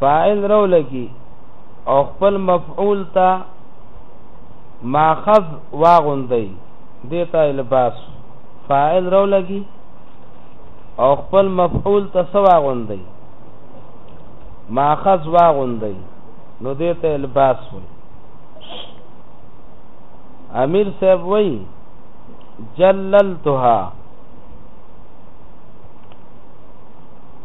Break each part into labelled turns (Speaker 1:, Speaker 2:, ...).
Speaker 1: فاعل رو لکی او خپل مفعول ته ماخذ واغوندي دیتا الباس فاعل رو لکی او خپل مفعول ته سوا غوندي ماخذ واغوندي نو دیتا الباس وي امیر صاحب وی جللتها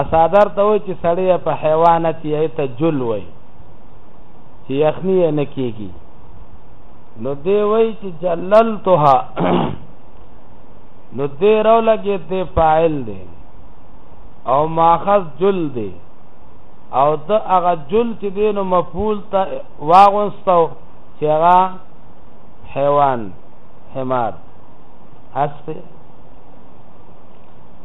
Speaker 1: اسادر ته وای چې سړی په حیوانت یې ته جل وای چې یخنی یې نه کیږي نو دی وای چې جللتها نو دی رو لګې دی فاعل دی او ماخذ جل دی او د هغه جل چې دی نو مفعول ته واغونستو چې هغه حیوان حمار استه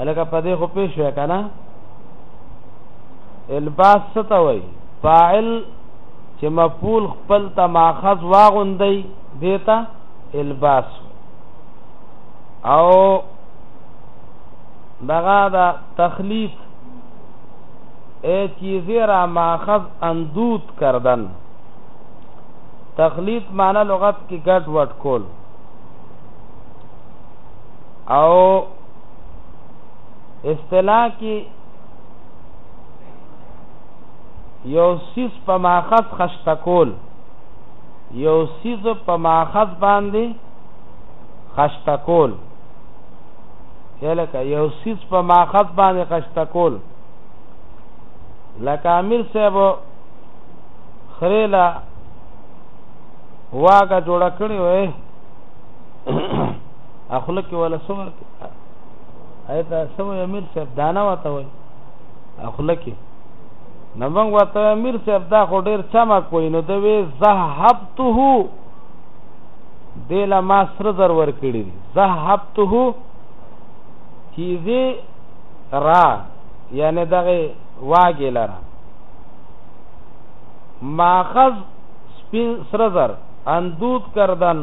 Speaker 1: الکه په دې خو پیش وې کنه الباس څه وای فاعل چې مفعول خپل ته ماخذ واغوندي دیتا الباس او دغه دا تخلیق اے چیزی را ماخذ اندوت کردن تخلیط معنی لغت کی گٹ وٹ کول او اصطلاح کې یو سیس په ماخذ خشته کول یو سیس په ماخذ باندې خشته کول یلکه یو سیس په ماخذ باندې خشته کول لکه امیر صاحب خریلا واګه جوړ کړی وې اخله کې ولا سو ورکه ایت سو امیر صاحب دانه وته وای اخله کې نو موږ وته امیر صاحب دا خو ډیر چما کوی نو د وی ذهبته دله ما سره زر ور کړی ذهبته چیزی را یعنی دغه واګی لره ماخذ سپین سرزر اندود کردن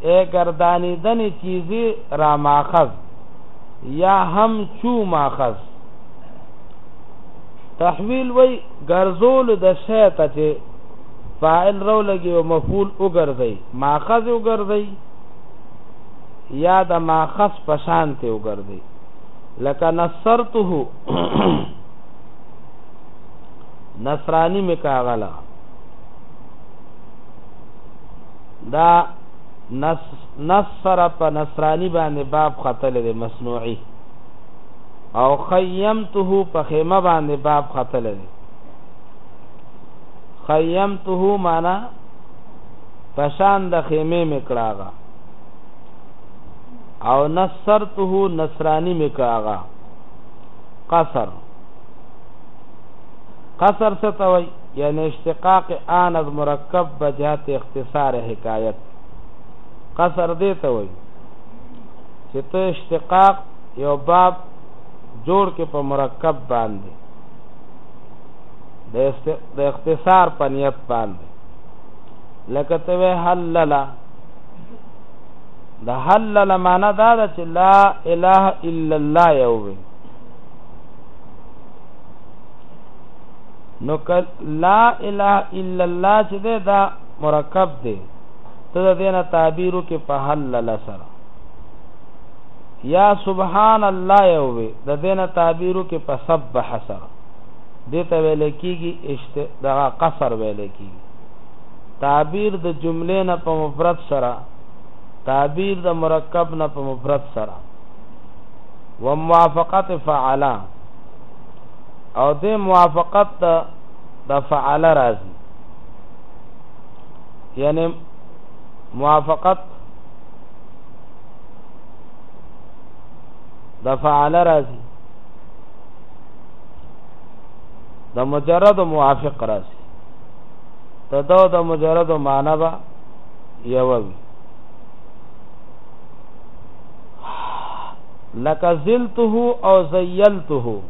Speaker 1: ای گردانیدنې چیزی را ماخذ یا هم چو ماخذ تحویل وی ګرځول د شی ته چې فاعل رو لګي او مفعول وګرځي ماخذ وګرځي یا د ماخذ پشان ته وګرځي لکه نصرته نصرانی مکاغلا دا نص نصر په نصرانی باندې باب خطل دی مصنوعی او خیمته په خیمه باندې باب خطل دی خیمته معنا پشان د خیمه میکړاغه او نصرته نصرانی میکاغه قصر قصر څه توي یعنی اشتقاق آن از مرکب به جهت اختصار حکایت قصر دې ته وایي چې ته اشتقاق یو باب جوړ کې په مرکب باندې د اختصار په نیت باندې لکه ته وې حللا د حللا معنا دا ده چې لا اله الا الله یو وي نو که لا اله الا الله چې دی دا مرکب دی ته د دې نه تعبیر وکې په حلل سره یا سبحان الله یې وې د دې نه تعبیر وکې په سبح سره دې ته ویل کېږي اشت دغه قصر ویل کېږي تعبیر د جملې نه په مفرد سره تعبیر د مرکب نه په مفرد سره وموافقت فعلا او دې موافقت ته د فعل راځي یعنی موافقت د فعل راځي د مجرد موافق راځي تدو د مجرد معنی به یووي لکه زلته او زیلته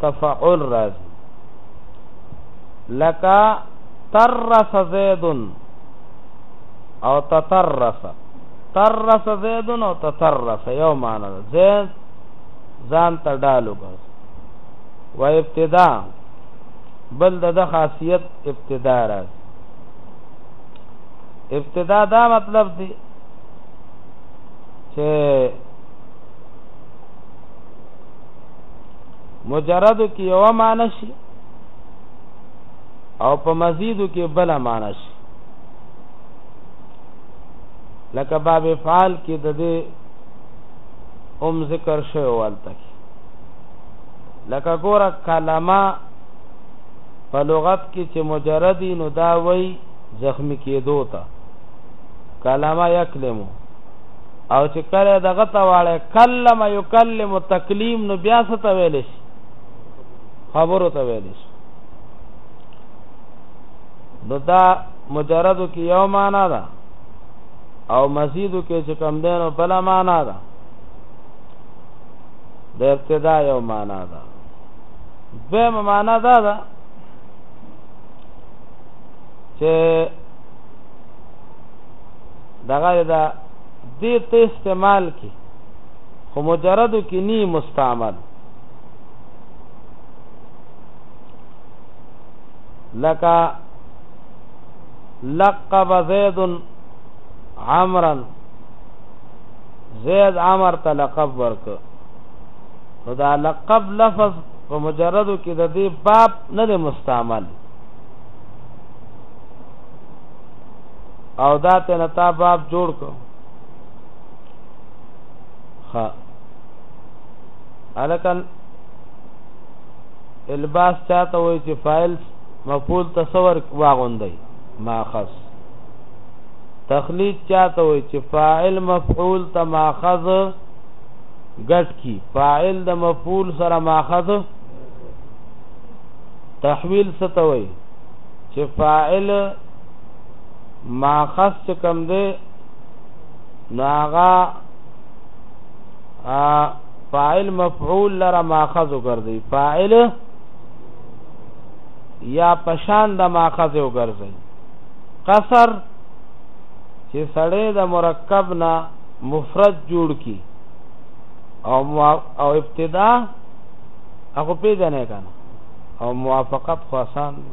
Speaker 1: تفعل راځي لکه ترس زید او تترس ترس زید او تترس یو معنی ده زید ځان ته ډالو بس و ابتدا بل د خاصیت ابتدا راځي ابتدا دا مطلب دی چې مجرد کې یو معنی شي او په مزیدو کې بل معنی شي لکه باب فعال کې د دې اوم ذکر شوی والته کې لکه ګوره کلمه په لغت کې چې مجردی نو دا وای زخمی کېدو ته کلمه یکلمو او چې کله دغه ته واړی کلم یکلم تکلیم نو بیا څه ته ویل شي خبرو ته ویل شي نو دا مجردو کې یو معنا ده او مزیدو کې چې کم دینو بل معنا ده د ابتدا یو معنا ده به معنا ده ده چې دغه دا دې ته استعمال کی خو مجردو کی نی مستعمل لکه لقب زید عمرا زید عمر ته لقب ورک نو دا لقب لفظ په مجردو کې د دې باب نه مستعمل او دا ته نتا باب جوړ کو ها الکل الباس چاته وای چې فاعل مفعول تصور واغوندای ماخذ تخلید چاته وای چې فاعل مفعول ته ماخذ ګټ کی فاعل د مفعول سره ماخذ تحویل ستوي چې فاعل ماخذ چې کوم دی نو هغه فاعل مفعول لره ماخذ وګرځي فاعل یا پشان د ماخذ وګرځي قصر چې سړی د مرکب نه مفرد جوړ کی او او ابتدا هغه پیژنې کنه او موافقت خو آسان دی